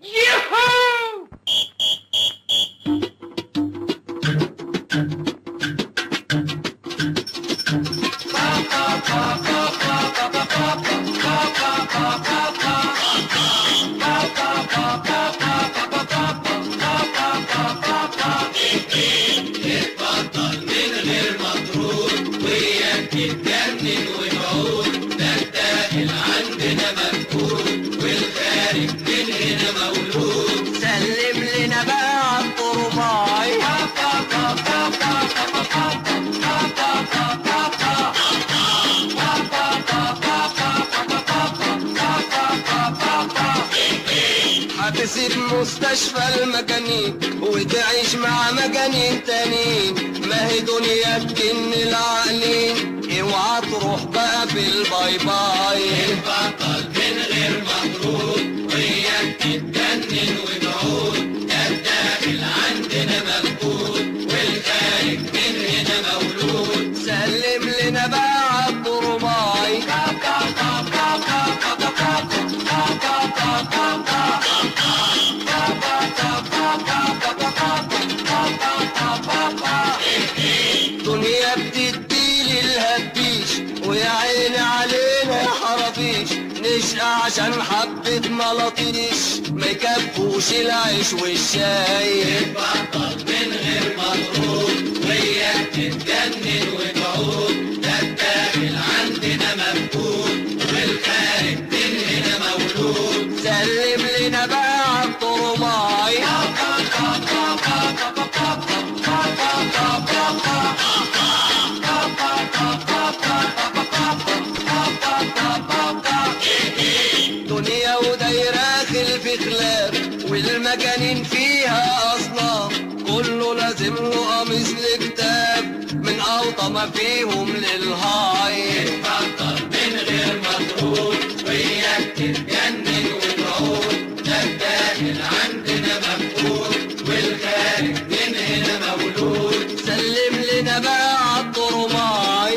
Yoo-hoo! Get هتسيب مستشفى المجانين وتعيش مع مجانين تانيين ما هي دنيا بتجنن العاقلين اوعى تروح بقى في ال bye bye. ويا عيني علينا يا حرافيش نشقى عشان حبة ملاطيش. ما يكفوش العيش والشاي. بطل من غير مفروض وياك تتجنن خلاف والمجانين فيها أصناف كله لازم له قميص لكتاب من أوطى ما فيهم للهاي. بطل من غير مفروض وياك تتجنن وتعود ده الداخل عندنا مفقود والخارج من هنا مولود. سلم لنا بقى عالطرماي